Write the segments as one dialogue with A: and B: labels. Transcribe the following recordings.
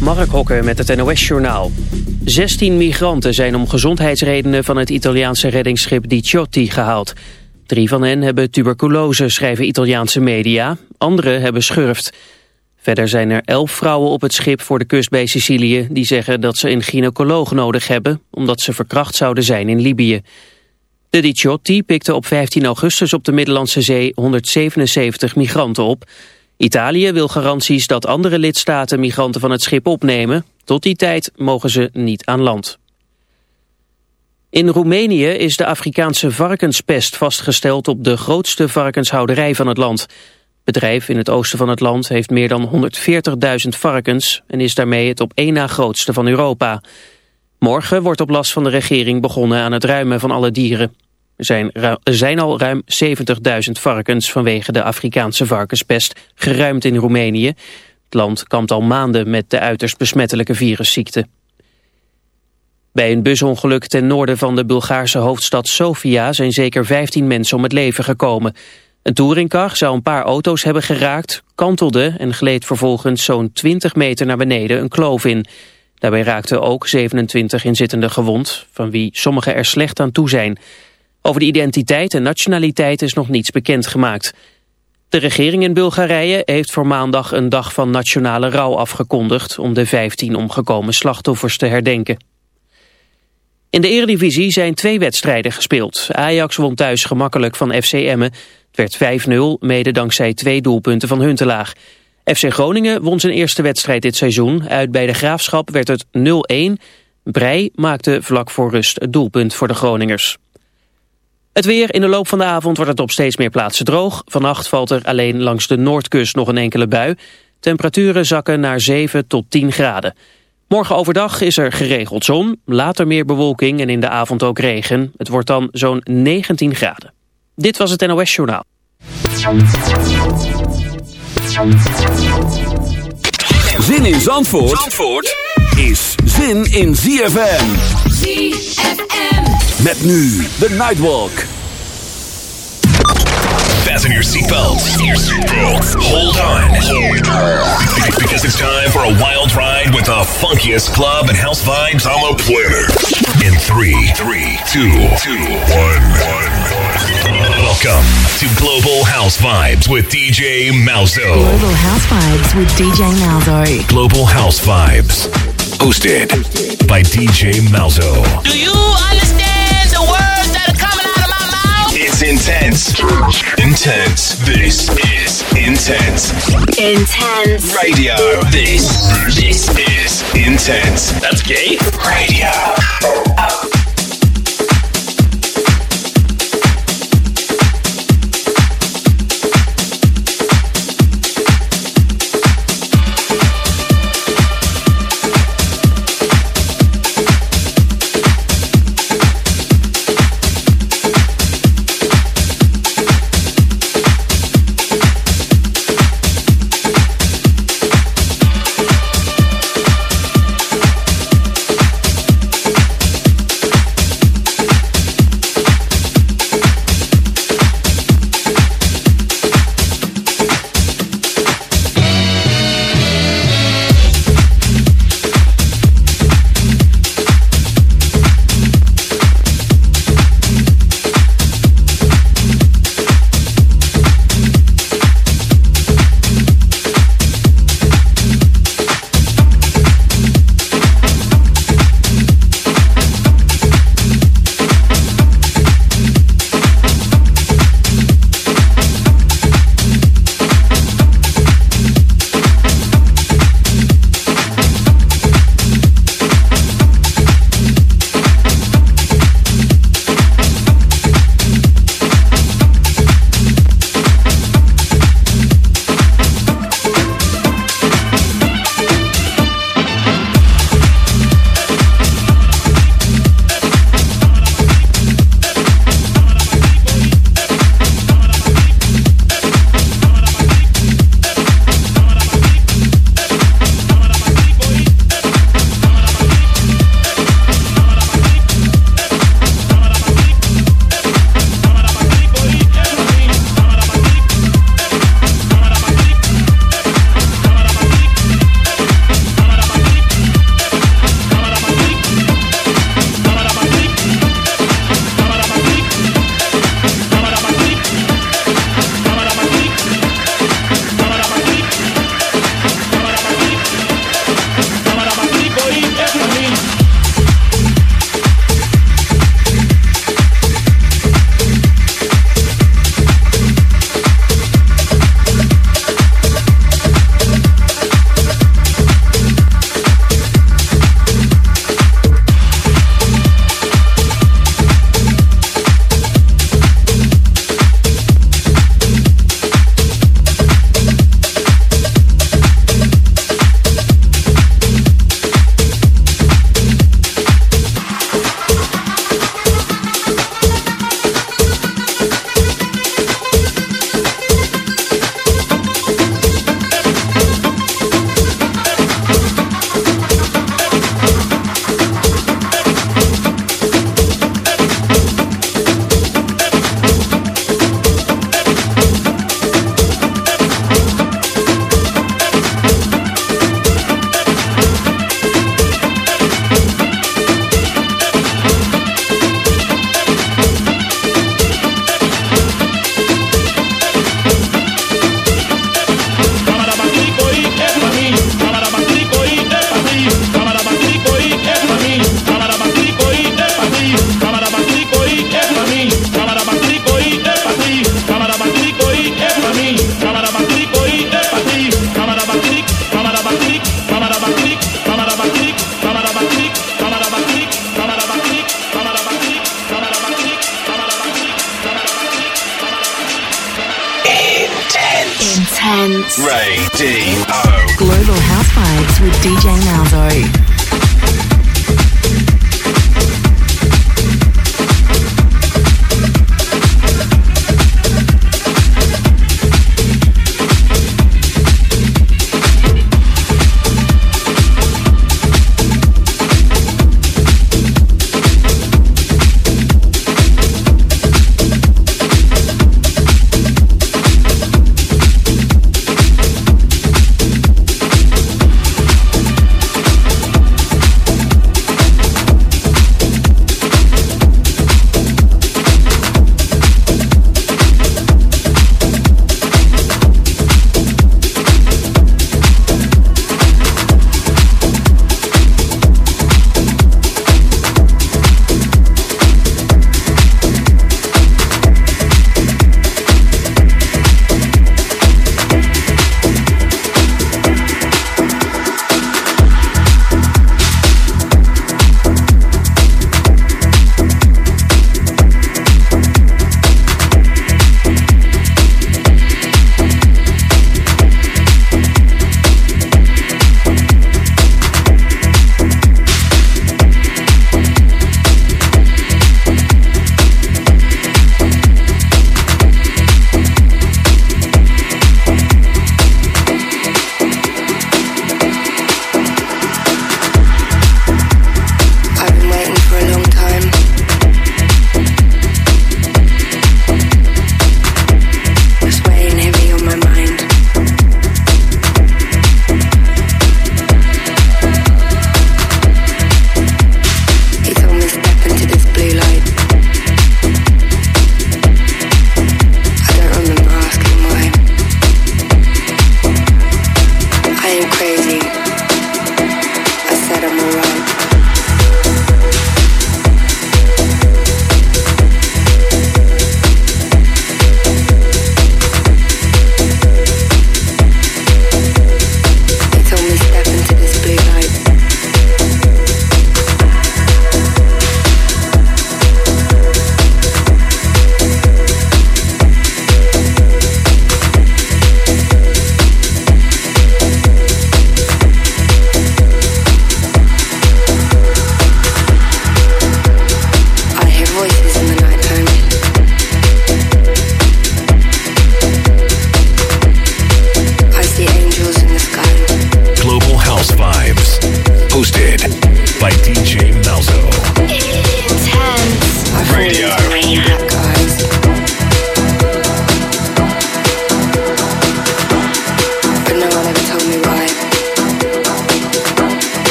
A: Mark Hokker met het NOS-journaal. 16 migranten zijn om gezondheidsredenen van het Italiaanse reddingsschip Di Ciotti gehaald. Drie van hen hebben tuberculose, schrijven Italiaanse media. Anderen hebben schurft. Verder zijn er elf vrouwen op het schip voor de kust bij Sicilië... die zeggen dat ze een gynaecoloog nodig hebben... omdat ze verkracht zouden zijn in Libië. De Di Ciotti pikte op 15 augustus op de Middellandse Zee 177 migranten op... Italië wil garanties dat andere lidstaten migranten van het schip opnemen. Tot die tijd mogen ze niet aan land. In Roemenië is de Afrikaanse varkenspest vastgesteld op de grootste varkenshouderij van het land. Bedrijf in het oosten van het land heeft meer dan 140.000 varkens en is daarmee het op één na grootste van Europa. Morgen wordt op last van de regering begonnen aan het ruimen van alle dieren. Er zijn, al ruim 70.000 varkens vanwege de Afrikaanse varkenspest geruimd in Roemenië. Het land kampt al maanden met de uiterst besmettelijke virusziekte. Bij een busongeluk ten noorden van de Bulgaarse hoofdstad Sofia zijn zeker 15 mensen om het leven gekomen. Een touringcar zou een paar auto's hebben geraakt, kantelde en gleed vervolgens zo'n 20 meter naar beneden een kloof in. Daarbij raakten ook 27 inzittenden gewond, van wie sommigen er slecht aan toe zijn. Over de identiteit en nationaliteit is nog niets bekendgemaakt. De regering in Bulgarije heeft voor maandag een dag van nationale rouw afgekondigd... om de 15 omgekomen slachtoffers te herdenken. In de eredivisie zijn twee wedstrijden gespeeld. Ajax won thuis gemakkelijk van FC Emmen. Het werd 5-0, mede dankzij twee doelpunten van Huntelaar. FC Groningen won zijn eerste wedstrijd dit seizoen. Uit bij de Graafschap werd het 0-1. Brei maakte vlak voor rust het doelpunt voor de Groningers. Het weer in de loop van de avond wordt het op steeds meer plaatsen droog. Vannacht valt er alleen langs de noordkust nog een enkele bui. Temperaturen zakken naar 7 tot 10 graden. Morgen overdag is er geregeld zon, later meer bewolking en in de avond ook regen. Het wordt dan zo'n 19 graden. Dit was het NOS Journaal.
B: Zin in Zandvoort, Zandvoort is zin in ZFM.
C: ZFM.
B: Met nu de Nightwalk.
D: Fasten your seatbelts. Hold on. Because it's time for a wild ride with the funkiest club and house vibes on the planet. In three, three, two, two, one, one. Welcome to Global House Vibes with DJ Malzo.
E: Global House Vibes with DJ Malzo.
D: Global House Vibes. Hosted by DJ Malzo.
F: Do you understand the words that are coming
D: intense. Intense. This is intense.
E: Intense.
D: Radio. This. This is intense. That's gay. Radio.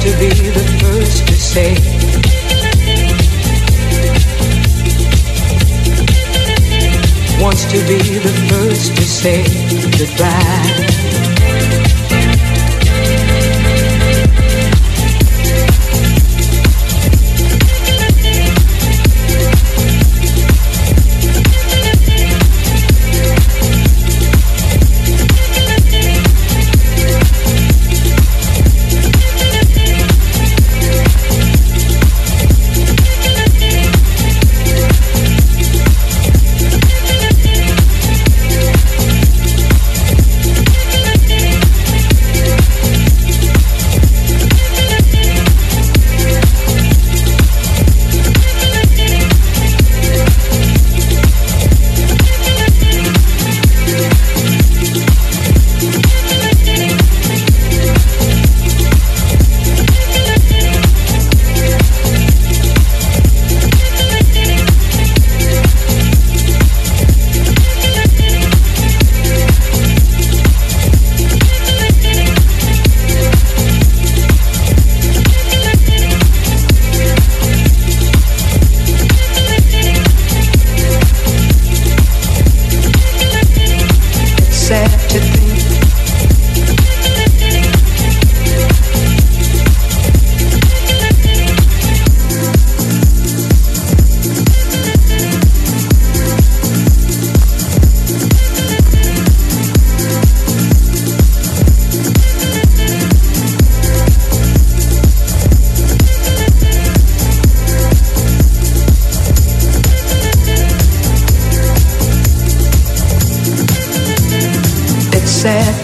G: to be the first to say. Wants to be the first to say goodbye.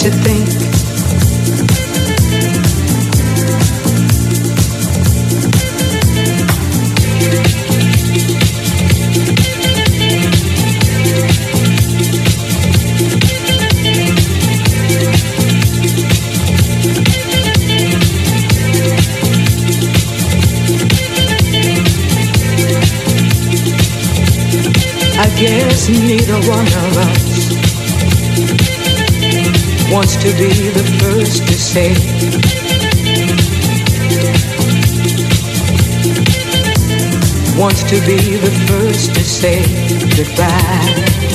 G: to think? Say wants to be the first to say goodbye.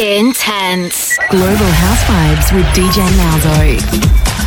H: Intense.
E: Global House Vibes with DJ Malzo.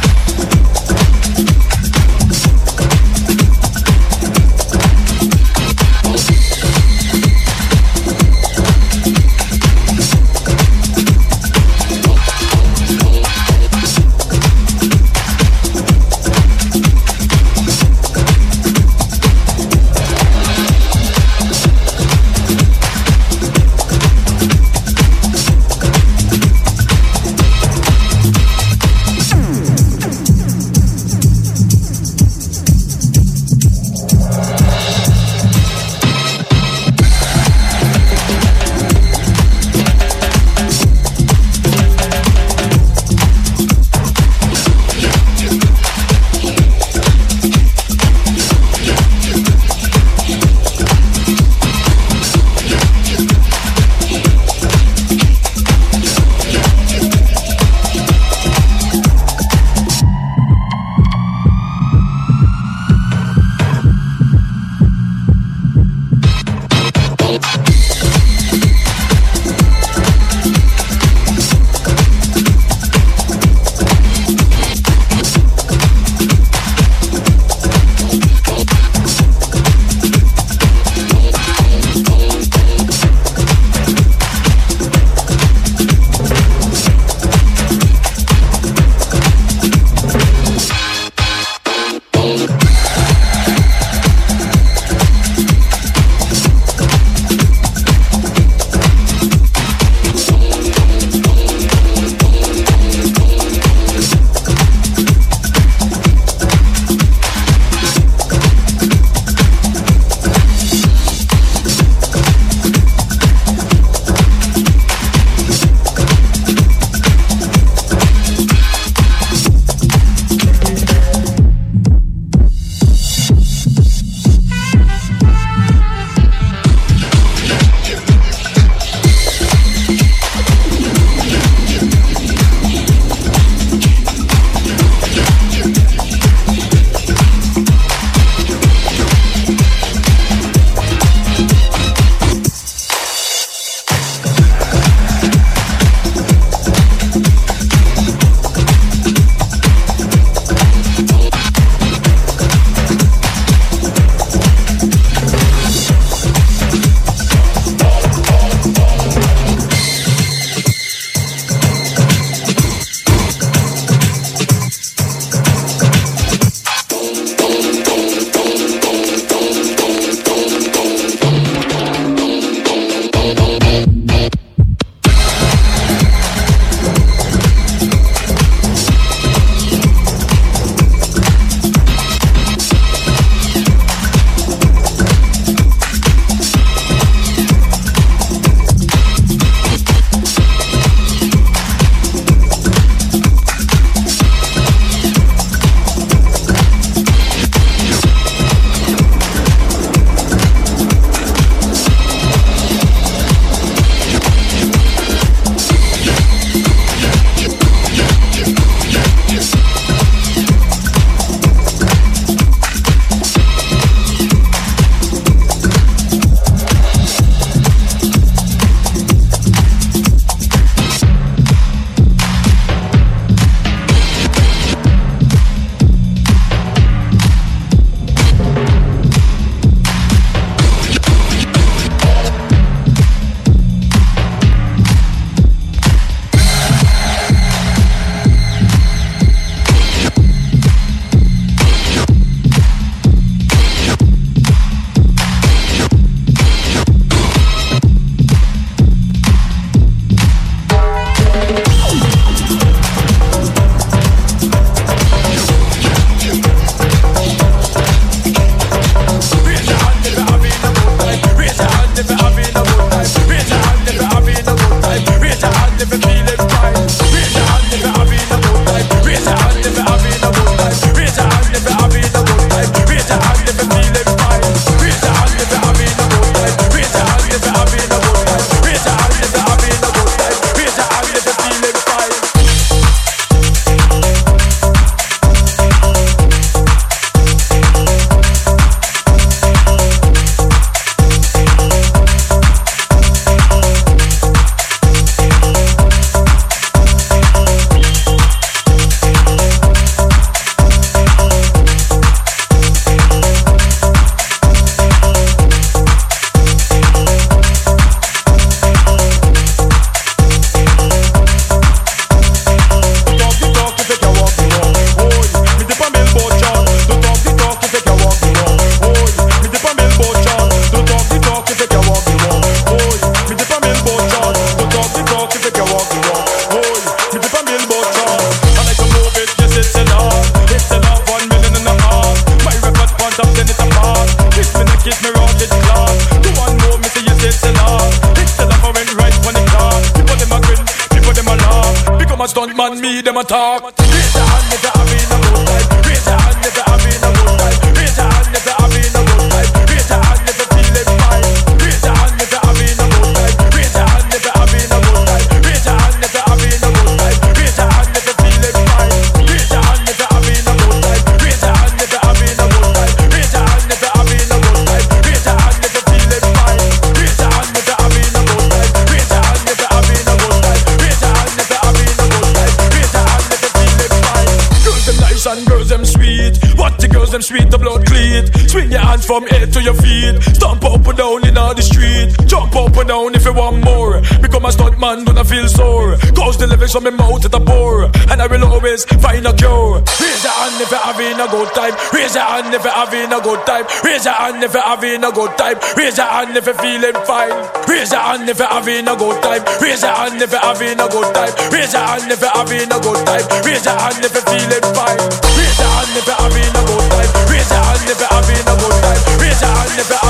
I: Swing from head to your feet. Stomp up and down in all the street. Jump up and down if you want more. Become a stunt man when I feel sore. Cause the lyrics from my mouth at a bore. And I will always find a cure. Raise your hand if you're having a good time. Raise your hand if you're having a good time. Raise your hand if you're having a good time. Raise your hand if you're feeling fine. Raise your hand if you're having a good time. Raise your hand if you're having a good time. Raise your hand if you're having a good time. Raise your hand if you're feeling fine. Raise your hand if you're having a good time. Raise your hand if you're having a good time. Raise your hand if you're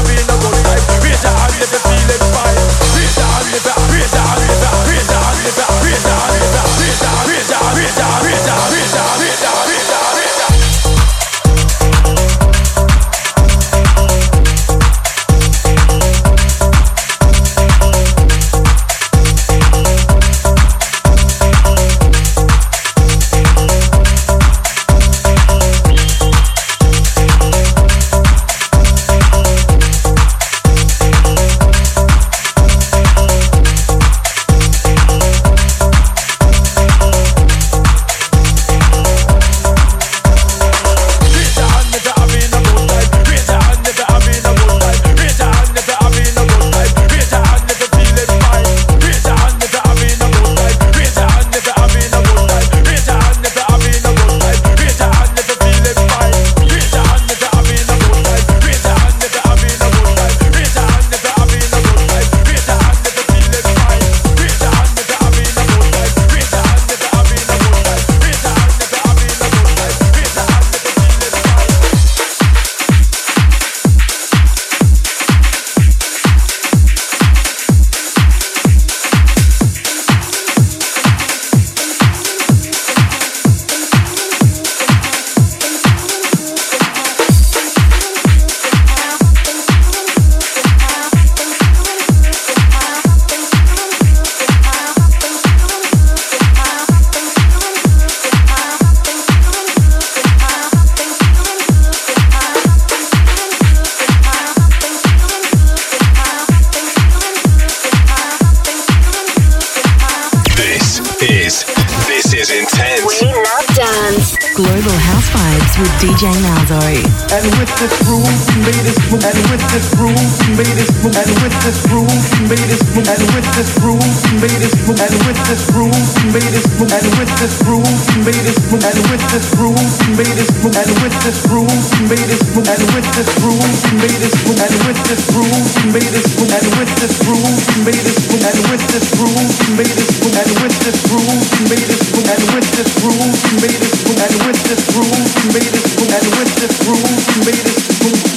J: this
K: groove, we made this move. And with this groove, we made this move. And with this groove, we made this move. And with this groove, we made this move. And with this groove, we made this move. And with this groove, we made this move. And with this groove, we made this move. And with this groove, we made this move. And with this groove, we made this move. And with this groove, we made this move. And with this groove, we made this move. And with this groove, we made this move. And with this groove, we made this move.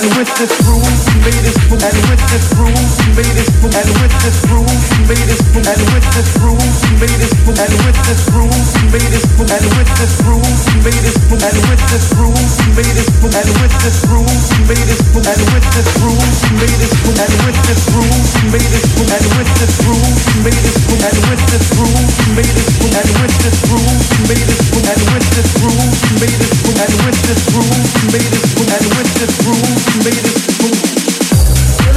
K: And with this groove, made this move. And with this groove, we made this move. And with this we made this move. And with this we made. And with this we made. And with this we made. And with this we made. And with this we made. And with this we made. And with this we made. And with this we made. And with this we made. And with this we made made this move.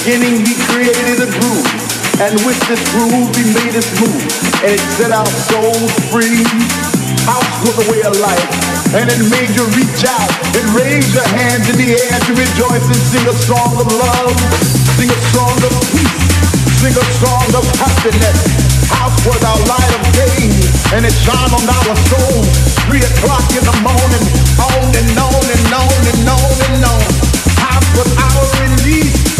L: beginning, he created a groove. And with this groove, he made us move. And it set our souls free. House was a way of life. And it made you reach out and raise your hands in the air to rejoice and sing a song of love. Sing a song of peace. Sing a song of happiness. House was our light of day. And it shone on our souls. Three o'clock in the morning. On and on and on and on and on. House was our release.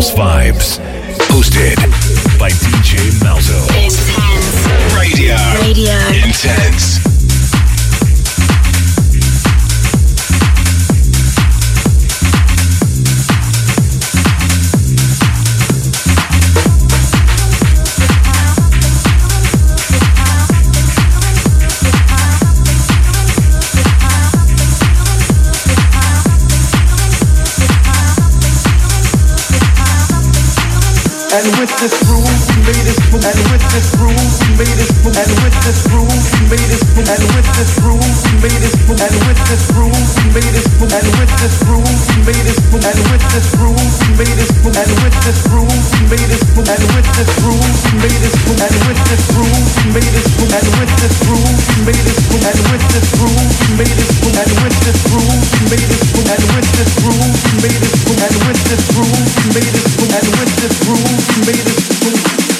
L: House
D: Vibes. Hosted by DJ Malzo.
E: Intense.
D: Radio.
E: Radio.
D: Intense.
L: With this groove, made this. And with this groove, we made this. And with this groove, we made move. And with this groove, we made move. And with this groove, we made move. And with this groove, we made move. And with this groove, we made move. And with this groove, we made move. And with this groove, we made move. And with this groove, we made move. And with this groove, we made move. And with this groove, we made move. And with this groove, we made move. And with this groove, we made move.